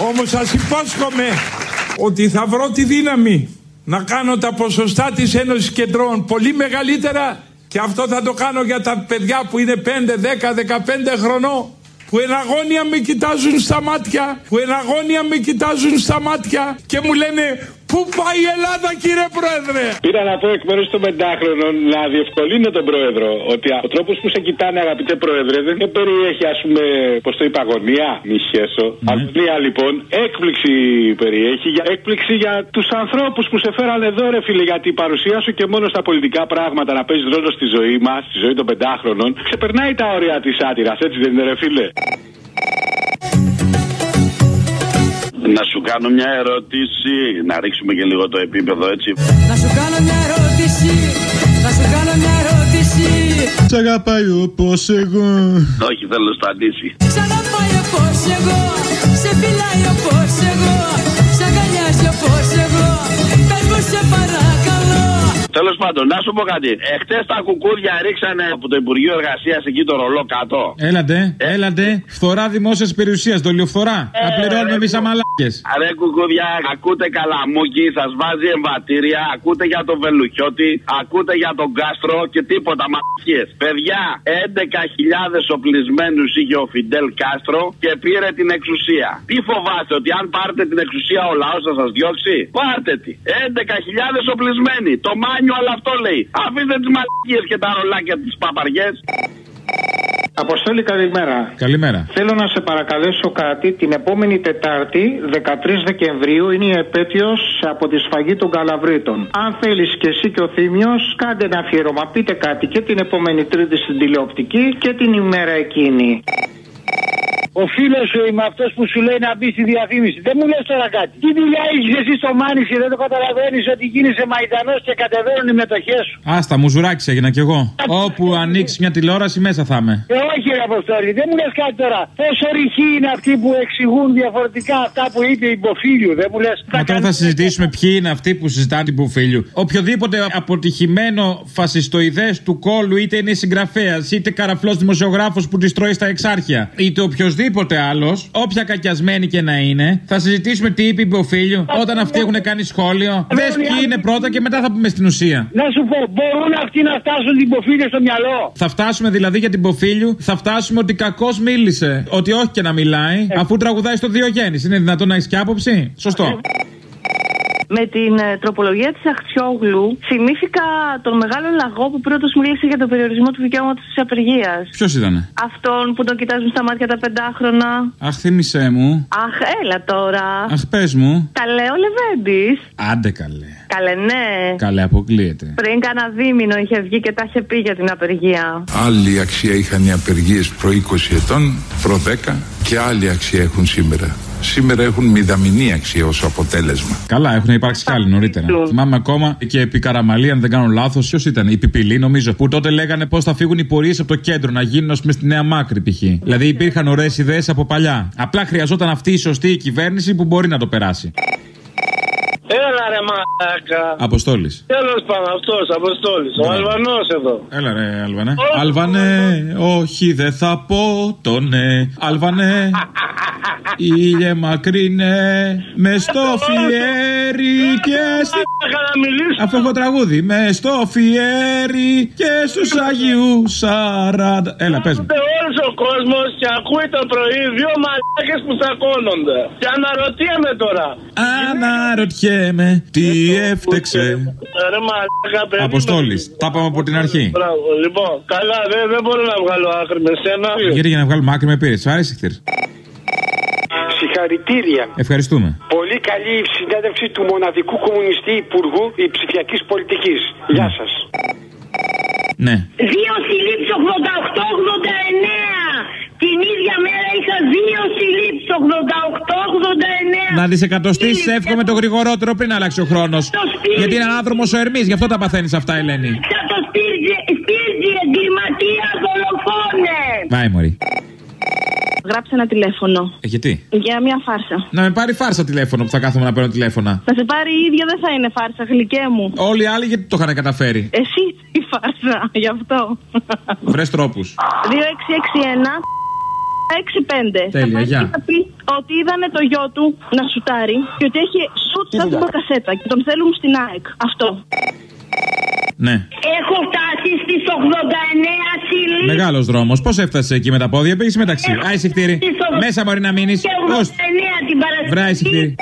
Όμως σας υπόσχομαι ότι θα βρω τη δύναμη να κάνω τα ποσοστά της Ένωσης Κεντρών πολύ μεγαλύτερα και αυτό θα το κάνω για τα παιδιά που είναι 5, 10, 15 χρονών που εναγώνια με κοιτάζουν στα μάτια, που εναγώνια με κοιτάζουν στα μάτια και μου λένε Πού πάει η Ελλάδα, κύριε Πρόεδρε! Πήρα να πω εκ μέρους των πεντάχρονων να διευκολύνω τον Πρόεδρο ότι ο τρόπος που σε κοιτάνε, αγαπητέ Πρόεδρε, δεν περιέχει, ας πούμε, πώς το είπα, αγωνία, μη σχέσω. Ναι. Αγωνία λοιπόν, έκπληξη περιέχει, για, έκπληξη για τους ανθρώπους που σε φέρανε εδώ, ρε φίλε, γιατί η παρουσία σου και μόνο στα πολιτικά πράγματα να παίζεις ρόλο στη ζωή μας, στη ζωή των πεντάχρονων, ξεπερνάει τα όρια της άτυρας, έτσι δεν είναι, ρε φίλε. Να σου κάνω μια ερώτηση, να ρίξουμε και λίγο το επίπεδο έτσι. Να σου κάνω μια ερώτηση, να σου κάνω μια ερώτηση. Σ' αγαπάει όπως εγώ Όχι, θέλω στο αντίση. Σ' αγαπάει όπως εγώ, σε φυλάει όπως εγώ, Τέλος πάντων, να σου πω κάτι. Εχθές τα κουκούδια ρίξανε από το Υπουργείο Εργασίας εκεί το ρολό κάτω. Έλατε, έλατε Φθορά δημόσιας περιουσία, δολιοφθορά Θα πληρώνουμε εμείς αμαλάκε. Ρε κουκούδια, ακούτε καλαμούκι, σας βάζει εμβατήρια, ακούτε για τον Βελουχιώτη, ακούτε για τον Κάστρο και τίποτα μαλακίε. Παιδιά, 11.000 οπλισμένους είχε ο Φιντέλ Κάστρο και πήρε την εξουσία. Τι φοβάστε, ότι αν πάρετε την εξουσία ο λαός θα σας διώξει; Πάρτε τη. 11.000 οπλισμένοι. Το μάνιο αλλά αυτό λέει. Αφήστε τις μαλακίες και τα ρολάκια τη παπαριές. Αποστόλη, καλημέρα. Καλημέρα. Θέλω να σε παρακαλέσω κάτι. Την επόμενη Τετάρτη, 13 Δεκεμβρίου, είναι η επέτειος από τη σφαγή των Καλαβρίτων. Αν θέλεις και εσύ και ο Θήμιος, κάντε ένα αφιέρωμα. Πείτε κάτι και την επόμενη Τρίτη στην τηλεοπτική και την ημέρα εκείνη. Ο φίλος σου είμαι αυτός που σου λέει να μπει στη διαφήμιση. Δεν μου λες τώρα κάτι. Τι δουλειά έχεις εσύ στο Μάνιξι, δεν το καταλαβαίνεις ότι γίνεσαι μαϊντανό και κατεβαίνουν οι μετοχές σου. Άστα, μου ζουράκι έγινα κι εγώ. Όπου ανοίξεις μια τηλεόραση, μέσα θα είμαι. Ε, όχι, ρε Αποστόλη, δεν μου λες κάτι τώρα. Πόσο ρηχοί είναι αυτοί που εξηγούν διαφορετικά αυτά που είπε η Μποφίλιου, δεν μου λες. Μα τώρα θα συζητήσουμε ποιοι είναι αυτοί που συζητάνε την Πουφίλιου. Οποιοδήποτε αποτυχημένο φασιστοειδές του κόλου, είτε είναι συγγραφέας, είτε καραφλός δημοσιογράφος που τη τρώει στα εξάρχεια, είτε οποιοδήποτε άλλος, όποια κακιασμένη και να είναι, θα συζητήσουμε τι είπε η Πουφίλιου όταν αυτοί έχουν κάνει σχόλιο. Δες ποιοι είναι πρώτα και μετά θα πούμε στην ουσία. Να σου πω, μπορούν αυτοί να φτάσουν την Μποφίλιου στο μυαλό; Θα φτάσουμε δηλαδή για την Ποφίλιου, θα φτάσουμε ότι κακός μίλησε. Ότι όχι και να μιλάει, αφού τραγουδάει στο Διογέννης. Είναι δυνατόν να έχεις και άποψη; Σωστό. Με την ε, τροπολογία της Αχτσιόγλου θυμήθηκα τον μεγάλο λαγό που πρώτο μίλησε για τον περιορισμό του δικαιώματος της απεργίας. Ποιος ήταν. Αυτόν που τον κοιτάζουν στα μάτια τα πεντάχρονα. Αχ, θύμισέ μου. Αχ, έλα τώρα. Αχ, πες μου. Καλέ ο Λεβέντης. Άντε καλέ. Καλέ, ναι. Καλέ, αποκλείεται. Πριν κάνα δίμηνο είχε βγει και τα είχε πει για την απεργία. Άλλη αξία είχαν οι απεργίες προ 20 ετών, προ 10 και άλλη αξία έχουν σήμερα. Σήμερα έχουν μηδαμινή αξία ως αποτέλεσμα. Καλά, έχουν υπάρξει κι άλλοι νωρίτερα. Θυμάμαι ακόμα και επί Καραμαλή, αν δεν κάνω λάθος, ποιος ήταν, η Πιπηλή νομίζω, που τότε λέγανε πώς θα φύγουν οι πορείες από το κέντρο, να γίνουν ω στη Νέα Μάκρη π.χ. Δηλαδή υπήρχαν ωραίες ιδέες από παλιά. Απλά χρειαζόταν αυτή η σωστή κυβέρνηση που μπορεί να το περάσει. Έλα ρε μαλάκα. Αποστόλης. Τέλος πάντων, αυτός Αποστόλης. Ο Ναι. Αλβανός εδώ. Έλα ρε, Αλβανέ. Αλβανέ, όχι δεν θα πω το ναι. Αλβανέ, ήλιε μακρινέ, με στο φιέρι και στη... Αφού έχω τραγούδι, με στο φιέρι και στους Αγίους Σαράντα. Έλα, πες μου. Όλος ο κόσμος και ακούει το πρωί δύο μαλάκες που τσακώνονται. Και αναρωτιέμαι τώρα. Αναρωτιέμαι τι έφτεξε. Ρε μαλάκα, παιδί. Αποστόλης, τα πάμε από την αρχή. Μπράβο, λοιπόν, καλά, δεν, δεν μπορώ να βγάλω άκρη με σένα. Γιατί για να βγάλουμε άκρη με πήρες. Σ' άρεσε χθες. Συγχαρητήρια. Ευχαριστούμε. Πολύ καλή η συνέντευξη του μοναδικού κομμουνιστή υπουργού η ψηφιακής πολιτικής. Γεια σας. Ναι. Δύο συλλήψεις 88-89. Να δισεκατοστήσει, εύχομαι το γρηγορότερο πριν αλλάξει ο χρόνος. Γιατί είναι ανάδρομο ο Ερμής, γι' αυτό τα παθαίνεις αυτά, Ελένη. Θα το στήριζε, στήριζε εγκληματία δολοφόνε. Βάει, Μωρή. Γράψε ένα τηλέφωνο. Ε, γιατί; Για μια φάρσα. Να με πάρει φάρσα τηλέφωνο που θα κάθομαι να παίρνω τηλέφωνα. Θα σε πάρει η ίδια, δεν θα είναι φάρσα, γλυκέ μου. Όλοι οι άλλοι γιατί το είχαν καταφέρει; Εσύ η φάρσα, γι' αυτό. Βρες τρόπους. 2661 6-5. Τέλεια, Θα πάει γεια. και θα πει ότι είδανε το γιο του να σουτάρει και ότι έχει σουτ σαν την μπακασέτα και τον θέλουν στην ΑΕΚ. Αυτό. Ναι. Έχω φτάσει στις 89 συλλήψει. Μεγάλος δρόμος. Πώς έφτασε εκεί με τα πόδια, πήγε μεταξύ. Έχω Α, εισιτήρι. στις 80 Μέσα μπορεί να μείνεις. Και 89 την Παρασκευή. Βρά, εισιτήρι.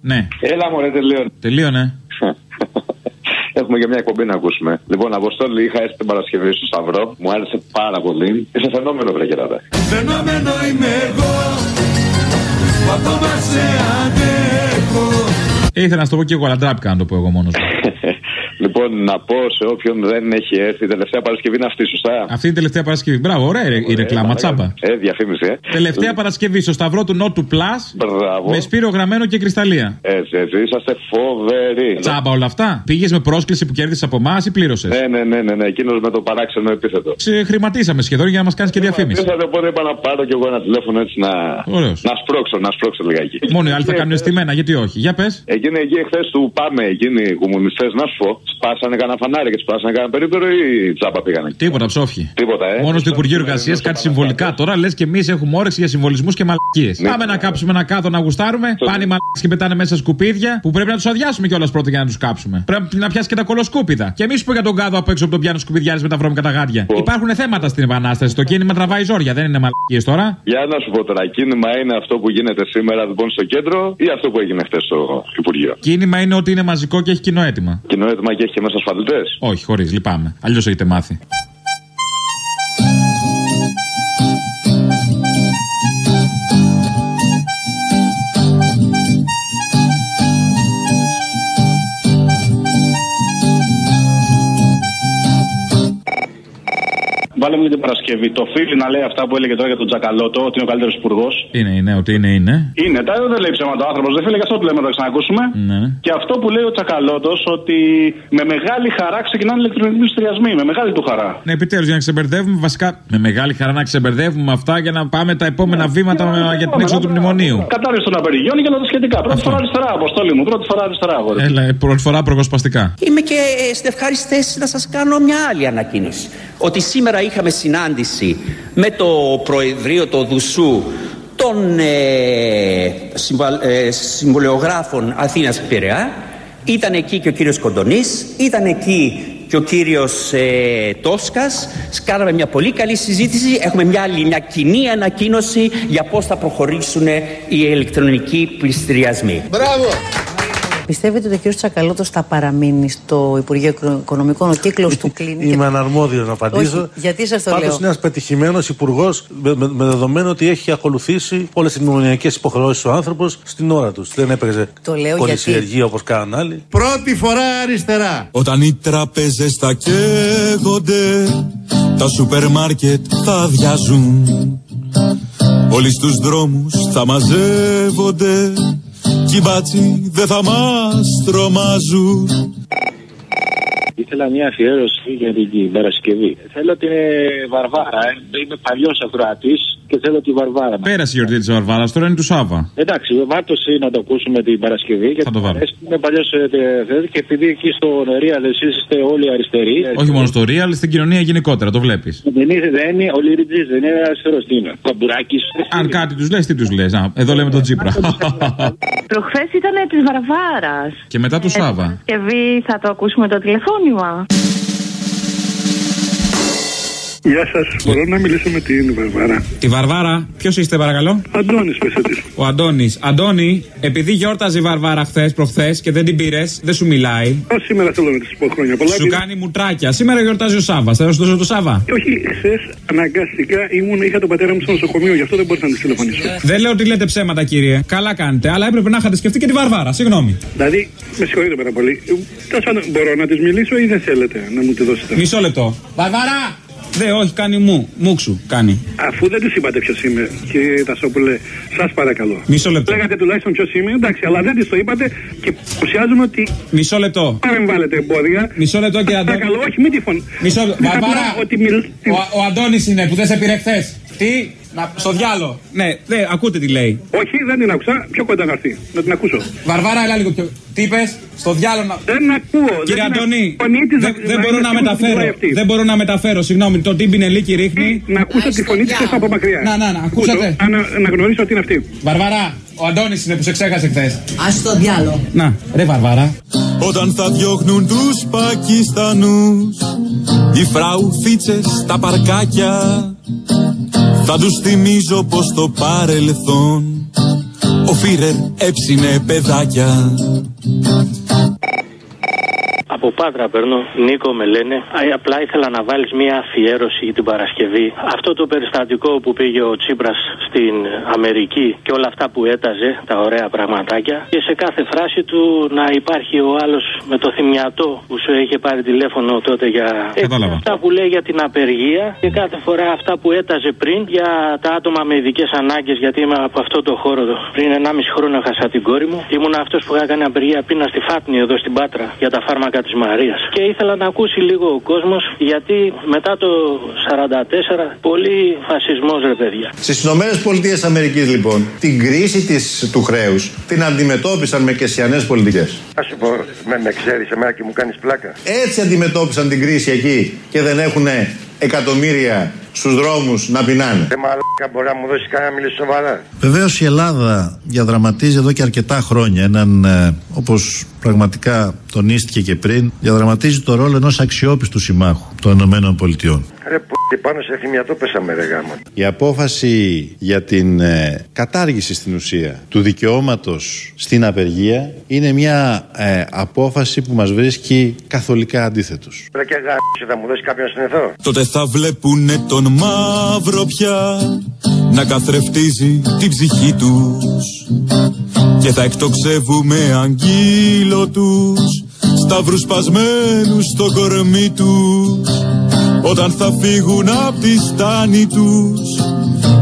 Ναι. Έλα μωρέ τελείω. Τελείωνε. Έχουμε και μια εκπομπή να ακούσουμε. Λοιπόν, Αποστόλη, είχα έρθει την Παρασκευή στο Σταυρό. Μου άρεσε πάρα πολύ. Είσαι φαινόμενο, βρε κεράτα. Φαινόμενο είμαι εγώ Που ακόμα σε αντέχω Ήθελα να σου το πω και εγώ, αλλά ντράπηκα να το πω εγώ μόνος. Λοιπόν, να πω σε όποιον δεν έχει έρθει, η τελευταία Παρασκευή είναι αυτή, σωστά; Αυτή είναι η τελευταία Παρασκευή. Μπράβο, ωραία η Ωραία, ρεκλάμα, παρακαλώ. τσάμπα. Ε, διαφήμιση, ε. Τελευταία Παρασκευή στο Σταυρό του Νότου Plus Μπράβο. με σπύρο γραμμένο και κρυσταλλία. Έτσι, έτσι, είσαστε φοβεροί. Τσάμπα όλα αυτά. Πήγες με πρόσκληση που κέρδισες από εμάς ή πλήρωσες; Ναι, ναι, ναι, ναι, ναι. εκείνος με το παράξενο επίθετο. Σε χρηματίσαμε σχεδόν για να μας κάνεις και διαφήμιση. Ήρθατε οπότε είπα να πάρω κι εγώ ένα τηλέφωνο έτσι να. Ωραίος. Να σπρώξω, να σπρώξω λιγάκι. Μόνο οι άλλοι θα κάνουν αισθημένα, γιατί όχι. Για πες. Εκείνη εκεί εχθέ του πάμε, εκείνοι οι κομμουνιστές, να σου πω, σπάσανε κανένα φανάρι και σπάσανε κανένα περίπτερο ή τσάπα πήγανε. Τίποτα, ψόφι. Τίποτα, ε. Μόνος στο Υπουργείο Εργασίας κάτι συμβολικά. Τώρα λες και εμείς έχουμε όρεξη για συμβολισμούς και μαλακίες. Ναι. Πάμε να κάψουμε ένα κάδο να γουστάρουμε. Πάνε οι μαλακίες και πετάνε μέσα σκουπίδια που πρέπει να τους αδειάσουμε κιόλας πρώτα για να τους κάψουμε. Πρέπει να πιάσει και τα κολοσκούπιδα. Και εμείς που για τον κάδο απ' έξω από τον πιάνο σκουπιδιάρι με τα βρώμικα τα γάντια. Υπάρχουν θέματα στην επανάσταση. Το κίνημα τραβάει ζόρια, δεν είναι μαλακίες τώρα. Για να σου πω τώρα, κίνημα είναι αυτό που γίνεται σήμερα λοιπόν στο κέντρο ή αυτό που έγινε χθες στο Υπουργείο; Κίνημα είναι ότι είναι μαζικό και έχει κοινό αίτημα. Κοινό έτοιμα και έχει και μέσα ασφαλτέ. Όχι, χωρίς, λυπάμαι. Αλλιώς έχετε μάθει. Βάλε μου για την Παρασκευή. Το φίλι να λέει αυτά που έλεγε τώρα για τον Τζακαλώτο, ότι είναι ο καλύτερος υπουργός. Είναι, είναι, ότι είναι, είναι. Είναι, τα δεν λέει ψέματα ο άνθρωπος. Δεν φίλε, γι' αυτό το λέμε να το ξανακούσουμε. Ναι. Και αυτό που λέει ο Τσακαλώτο, ότι με μεγάλη χαρά ξεκινάνε ηλεκτρονικοί πληστηριασμοί. Με μεγάλη του χαρά. Ναι, επιτέλους για να ξεμπερδεύουμε, βασικά με μεγάλη χαρά να ξεμπερδεύουμε αυτά για να πάμε τα επόμενα βήματα για την έξοδο του μνημονίου. Κατάρριση των απεργιών και όλα τα σχετικά. Πρώτη φορά αριστερά, αποστόλη μου. Πρώτη φορά αριστερά, αγόρι. Έλα, ε, πρώτη φορά προγοσπαστικά. Είμαι και στην ευχάριστη θέση να σας κάνω μια άλλη ανακοίνωση. Ότι σήμερα είχαμε συνάντηση με το Προεδρείο του Δουσού των ε, συμβα- ε, συμβολιογράφων Αθήνας Πειραιά. Ήταν εκεί και ο κύριος Κοντονής, ήταν εκεί και ο κύριος ε, Τόσκας. Κάναμε μια πολύ καλή συζήτηση. Έχουμε μια άλλη, μια κοινή ανακοίνωση για πώς θα προχωρήσουν οι ηλεκτρονικοί πληστηριασμοί. Πιστεύετε ότι ο κ. Τσακαλώτος θα παραμείνει στο Υπουργείο Οικονομικών, ο κύκλος του κλείνει. Είμαι αναρμόδιος να απαντήσω. Όχι, γιατί σας το Πάντως λέω. είναι ένας πετυχημένος υπουργός με, με- με δεδομένο ότι έχει ακολουθήσει όλες τις μνημονιακές υποχρεώσεις ο άνθρωπος στην ώρα του. Δεν έπαιζε Το λέω πολυσυεργία όπως κάνουν άλλοι. Πρώτη φορά αριστερά. Όταν οι τραπέζες θα καίγονται Τα σούπερ μάρκετ θα αδειάζουν Όλοι στους δρόμους θα μαζεύονται Κι οι μπάτσοι δεν θα μας τρομάζουν Ήθελα μια αφιέρωση για την Παρασκευή. Θέλω την ε, Βαρβάρα. ε. Είμαι παλιός ακροατής και θέλω τη Βαρβάρα. Πέρασε η γιορτή της Βαρβάρας, τώρα είναι του Σάβα. Εντάξει, βάρτωση να το ακούσουμε την Παρασκευή. Γιατί το βάλω. μου αρέσει, Είμαι παλιός και επειδή εκεί στο Real εσείς είστε όλοι αριστεροί. Όχι μόνο στο Real, στην κοινωνία γενικότερα, το βλέπεις. Δεν είναι, δεν είναι, ο Λιριτζής δεν είναι αριστερός, τι είναι. Καμπουράκης. Αν κάτι τους λες, τι τους λες. Εδώ λέμε τον Τζίπρα. Προχθές ήταν της Βαρβάρας. Και μετά του Σάβα. Και βι, θα το ακούσουμε το τηλεφώνημα. 完 Γεια σας. Μπορώ να μιλήσω με την Βαρβάρα. Τη Βαρβάρα, ποιος είστε παρακαλώ; Αντώνης, πέσε τη. Ο Αντώνης. Αντώνη, επειδή γιόρταζε η Βαρβάρα χθες, προχθές και δεν την πήρες, δεν σου μιλάει. Ω σήμερα θέλω να της πω χρόνια πολλά. Σου κάνει μουτράκια. Σήμερα γιορτάζει ο Σάβα. Θα σου δώσω το Σάβα. Όχι, χθες αναγκαστικά ήμουν, είχα τον πατέρα μου στο νοσοκομείο, γι' αυτό δεν μπορούσα να της τηλεφωνήσω. Δεν λέω ότι λέτε ψέματα, κύριε. Καλά κάνετε, αλλά έπρεπε να είχατε σκεφτεί και τη Βαρβάρα. Συγγνώμη. Δηλαδή, με συγχωρείτε πάρα πολύ. Τέλο πάντων, μπορώ να της μιλήσω ή δεν θέλετε να μου τη δώσετε; Μισό λεπτό. Βαρβάρα! Δε, όχι, κάνει μου. Μουξου, κάνει. Αφού δεν της είπατε ποιος είμαι, κύριε Τασόπουλε, σας παρακαλώ. Μισό λεπτό. Λέγατε τουλάχιστον ποιος είμαι, εντάξει, αλλά δεν της το είπατε και παρουσιάζουμε ότι Μισό λεπτό. παρεμβάλλετε εμπόδια. Μισό λεπτό, κύριε Αντώνη. Παρακαλώ, όχι, μην τη φωνή. Μισό λεπτό. Βαρβάρα! Ότι μιλ... Ο, ο Αντώνης είναι που δεν σε πήρε χθες. Τι, να, στο διάλο. Ναι, ναι, ακούτε τι λέει. Όχι, δεν την άκουσα. Πιο κοντά να έρθει. Να την ακούσω. Βαρβάρα, έλα λίγο πιο. Τι είπες, στο διάλο να. Δεν ακούω. Κύριε δεν Αντώνη, την φωνή της δεν, να- δεν να μπορώ είναι να σίγουρη ότι μεταφέρω. μιλάει αυτής. Δεν μπορώ να μεταφέρω, συγγνώμη. Το τι μπινελίκι ρίχνει. Να ακούσω τη φωνή της από μακριά. Να, να, να, ακούσατε. Ακούσω, Να, να γνωρίσω ότι είναι αυτή. Βαρβαρά, ο Αντώνης είναι που σε ξέχασε χθες. Α το διάλο. Να, ρε Βαρβάρα. Όταν θα διώχνουν τους Πακιστανούς Οι φραουφίτσες στα παρκάκια Θα τους θυμίζω πως το παρελθόν Ο Φίρερ έψινε παιδάκια Από Πάτρα παίρνω, Νίκο με λένε. Α, Απλά ήθελα να βάλεις μια αφιέρωση για την Παρασκευή. Αυτό το περιστατικό που πήγε ο Τσίπρας στην Αμερική και όλα αυτά που έταζε, τα ωραία πραγματάκια. Και σε κάθε φράση του να υπάρχει ο άλλος με το θυμιατό που σου είχε πάρει τηλέφωνο τότε για. Ε, Κατάλαβα. Αυτά που λέει για την απεργία και κάθε φορά αυτά που έταζε πριν για τα άτομα με ειδικές ανάγκες. Γιατί είμαι από αυτό το χώρο εδώ. Πριν 1,5 χρόνο έχασα την κόρη μου. Ήμουν αυτός που έκανε απεργία πείνα στη Φάτνη εδώ στην Πάτρα για τα φάρμακα της Μαρίας. Και ήθελα να ακούσει λίγο ο κόσμος γιατί μετά το 44 πολύ φασισμός ρε παιδιά. Στις ΗΠΑ Αμερικής λοιπόν, την κρίση της, του χρέους την αντιμετώπισαν με κεσιανές πολιτικές. Α σου πω, με, με ξέρεις εμένα και μου κάνεις πλάκα. Έτσι αντιμετώπισαν την κρίση εκεί και δεν έχουν εκατομμύρια στους δρόμους να πεινάνε. Ε, μαλάκα, μπορεί να μου δώσεις κανένα μιλή σοβαρά. Βεβαίως η Ελλάδα διαδραματίζει εδώ και αρκετά χρόνια έναν, ε, όπως πραγματικά τονίστηκε και πριν, διαδραματίζει το ρόλο ενός αξιόπιστου συμμάχου των Ηνωμένων Πολιτειών. Ρε που πάνω σε θυμιατό πέσαμε ρε γάμο. Η απόφαση για την ε, κατάργηση στην ουσία του δικαιώματος στην απεργία είναι μια ε, απόφαση που μας βρίσκει καθολικά αντίθετους. Ρε και γάμισε, θα μου δώσεις κάποιον να συνεθώ. Τότε θα βλέπουνε τον μαύρο πια Να καθρεφτίζει την ψυχή τους Και θα εκτοξεύουμε αγγείλο τους Σταύρους σπασμένους στο κορμί τους. Όταν θα φύγουν απ' τη στάνη τους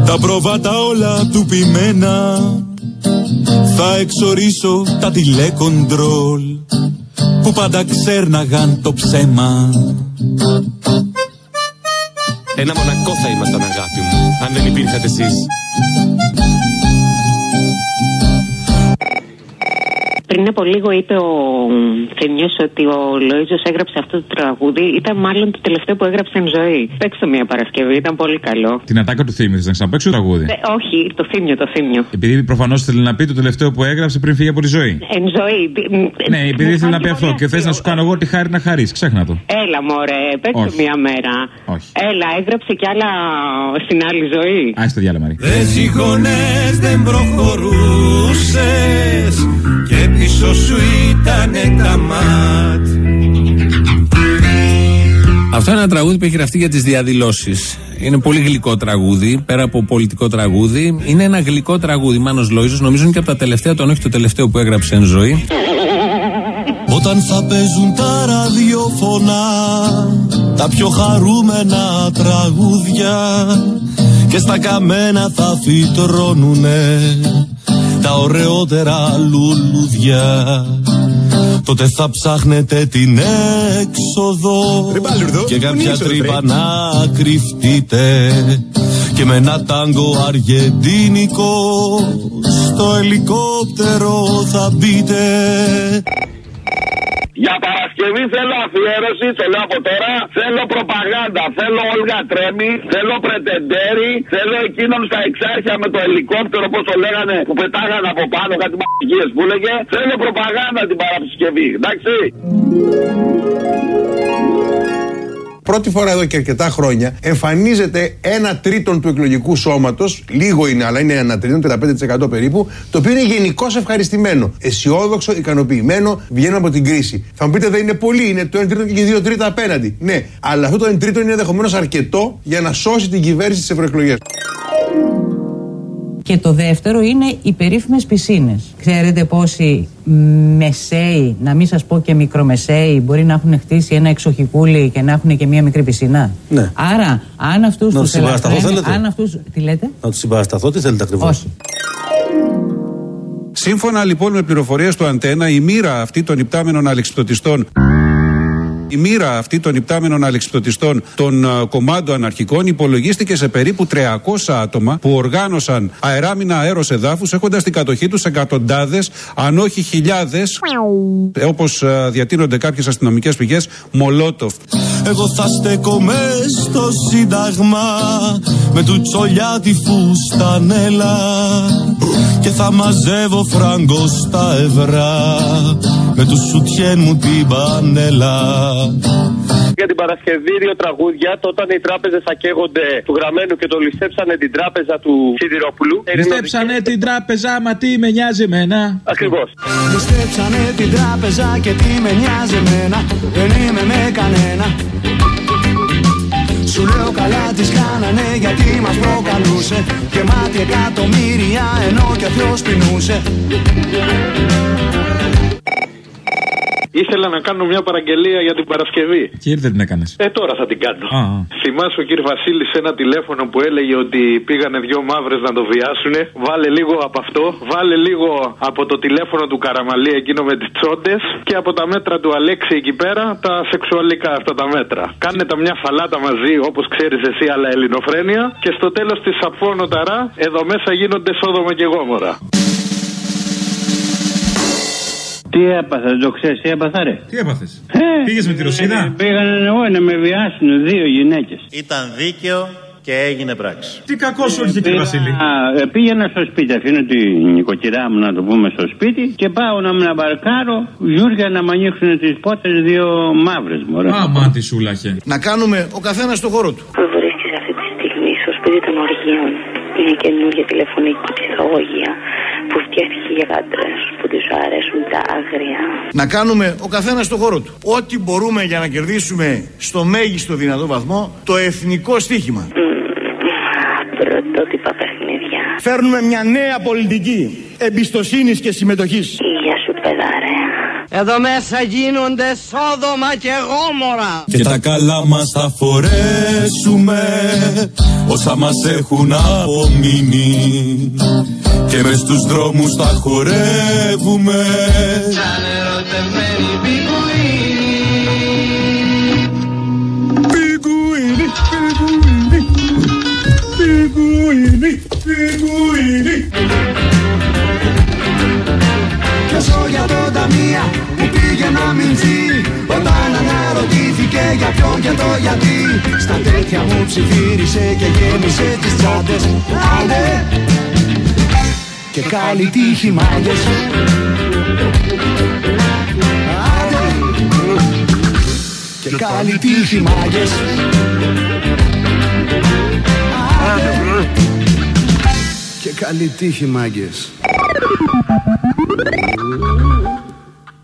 Τα προβάτα όλα του πειμένα. Θα εξορίσω τα τηλεκοντρόλ Που πάντα ξέρναγαν το ψέμα. Ένα μονακό θα ήμασταν αγάπη μου, αν δεν υπήρχατε εσείς. Πριν από λίγο είπε ο Θεμιός ότι ο Λοίζος έγραψε αυτό το τραγούδι. Ήταν μάλλον το τελευταίο που έγραψε εν ζωή. Παίξτε μια Παρασκευή, ήταν πολύ καλό. Την ατάκα του θύμιου, να ξαναπέξω το τραγούδι; Ε, όχι, το θύμιο, το θύμιο. Επειδή προφανώς θέλει να πει το τελευταίο που έγραψε πριν φύγει από τη ζωή. Εν ζωή. Ναι, επειδή ήθελε να πει αυτό και θες να σου κάνω εγώ τη χάρη να χαρείς. Ξέχνα το. Έλα, μωρέ, παίξτε Όχι. μια μέρα. Όχι. Έλα, έγραψε κι άλλα στην άλλη ζωή. Α το διάλειμμα, Μαρή. Δες συγχωνές δεν προχωρούσες Και πίσω σου ήτανε τα μάτ Αυτό είναι ένα τραγούδι που έχει γραφτεί για τις διαδηλώσεις. Είναι πολύ γλυκό τραγούδι, πέρα από πολιτικό τραγούδι. Είναι ένα γλυκό τραγούδι. Μάνος Λόιζος, νομίζω είναι και από τα τελευταία, τον όχι το τελευταίο που έγραψε εν ζωή. Όταν θα παίζουν τα ραδιοφωνά Τα πιο χαρούμενα τραγούδια Και στα καμένα θα φυτρώνουνε Τα ωραιότερα λουλούδια. Τότε θα ψάχνετε την έξοδο. Και κάποια τρύπα να κρυφτείτε. Και με ένα τάγκο αργεντίνικο Στο ελικόπτερο θα μπείτε Για Παρασκευή θέλω αφιέρωση, θέλω από τώρα. Θέλω προπαγάνδα. Θέλω Όλγα Τρέμι. Θέλω Πρετεντέρι. Θέλω εκείνον στα εξάρχεια με το ελικόπτερο, όπως το λέγανε, που πετάγανε από πάνω κάτι μαγικίε που έλεγε. Θέλω προπαγάνδα την Παρασκευή. Εντάξει. Πρώτη φορά εδώ και αρκετά χρόνια εμφανίζεται ένα τρίτον του εκλογικού σώματος, λίγο είναι, αλλά είναι ένα τρίτον, 35% περίπου, το οποίο είναι γενικώς ευχαριστημένο, αισιόδοξο, ικανοποιημένο, βγαίνουν από την κρίση. Θα μου πείτε δεν είναι πολύ, είναι το 1 τρίτο και 2 τρίτα απέναντι. Ναι, αλλά αυτό το 1 τρίτο είναι ενδεχομένως αρκετό για να σώσει την κυβέρνηση στις ευρωεκλογές. Και το δεύτερο είναι οι περίφημες πισίνες. Ξέρετε πόσοι μεσαίοι, να μην σας πω και μικρομεσαίοι, μπορεί να έχουν χτίσει ένα εξοχικούλι και να έχουν και μία μικρή πισίνα; Ναι. Άρα, αν αυτούς Να τους τους συμπαρασταθώ, ελαφραίνει- θέλετε; αν αυτούς... Τι λέτε; Να τους συμπαρασταθώ, τι θέλετε ακριβώς; Όχι. Σύμφωνα λοιπόν με πληροφορίες του Αντένα, η μοίρα αυτή των υπτάμενων αλεξιπτωτιστών Η μοίρα αυτή των υπτάμενων αλεξιπτωτιστών των ε, κομμάτων αναρχικών υπολογίστηκε σε περίπου 300 άτομα που οργάνωσαν αεράμινα αέρος εδάφους έχοντας στην κατοχή τους εκατοντάδες αν όχι χιλιάδες όπως ε, διατείνονται κάποιες αστυνομικές πηγές Μολότοφ. Εγώ θα στέκομαι στο σύνταγμα με του τσολιά τη φουστανέλα και θα μαζεύω φράγκο στα ευρώ με τους σουτιέν μου την πανέλα. Για την Παρασκευή δύο τραγούδια, το όταν οι τράπεζες θα καίγονται του γραμμένου και το ληστέψανε την τράπεζα του Σιδηρόπουλου. Ληστέψανε την τράπεζα, μα τι με νοιάζει εμένα. Ακριβώς. Ληστέψανε την τράπεζα και τι με νοιάζει εμένα Δεν είμαι με κανένα Σου λέω καλά τις κάνανε γιατί μας προκαλούσε Και μάτι εκατομμύρια ενώ και ο Θεός πεινούσε Ήθελα να κάνω μια παραγγελία για την Παρασκευή. Και ήρθε την έκανες. Ε, τώρα θα την κάνω. Α, α. Θυμάσαι ο κύριε Βασίλη σε ένα τηλέφωνο που έλεγε ότι πήγανε δύο μαύρες να το βιάσουν. Βάλε λίγο από αυτό. Βάλε λίγο από το τηλέφωνο του Καραμαλή εκείνο με τις τσόντες. Και από τα μέτρα του Αλέξη εκεί πέρα τα σεξουαλικά αυτά τα μέτρα. Κάνε τα μια φαλάτα μαζί όπως ξέρεις εσύ, αλλά ελληνοφρένεια. Και στο τέλος της Σαπφόνο Ταρά εδώ μέσα γίνονται Σόδομα και Γόμορα. Τι έπαθα, δεν το ξέρεις, τι έπαθα, ρε; Τι έπαθες; Ε, Πήγες με τη Ρωσίδα; ε, Πήγανε εγώ να με βιάσουν δύο γυναίκες. Ήταν δίκαιο και έγινε πράξη. Τι κακός σου ήρθε, κύριε Βασίλη. ε, πήγαινα στο σπίτι, αφήνω την νοικοκυρά μου να το πούμε στο σπίτι και πάω να με μπαρκάρω γιούρια να με ανοίξουν τις πόρτες δύο μαύρες μου. Α, μα τη σούλαχε. Να κάνουμε ο καθένας στο χώρο του Που βρίσκεις αυτή τη στιγμή στο σπίτι των οργείων. Μια καινούργια τηλεφωνική ψυχαγωγία που φτιάχτηκε για άντρε που τους αρέσουν τα άγρια. Να κάνουμε ο καθένας στο χώρο του Ό,τι μπορούμε για να κερδίσουμε στο μέγιστο δυνατό βαθμό το εθνικό στίχημα Πρωτότυπα παιχνίδια. Φέρνουμε μια νέα πολιτική εμπιστοσύνης και συμμετοχής Γεια σου, παιδάρε. Εδώ μέσα γίνονται Σόδομα και Γόμορα Και τα καλά μας θα φορέσουμε όσα μας έχουν απομείνει και μες στους δρόμους θα χορεύουμε. Σαν ερωτευμένοι πιγκουίνοι Πιγκουίνοι, πιγκουίνοι Πιγκουίνοι, πιγκουίνοι Ποιος ο για το ταμεία που πήγε να μηνθεί Όταν αναρωτήθηκε για ποιον και το γιατί Στα τέτοια μου ψιθύρισε και γέμισε τις τσάντες. Άντε και καλή τύχη μάγκες. Άντε και καλή τύχη μάγκες. Άντε και καλή τύχη μάγκες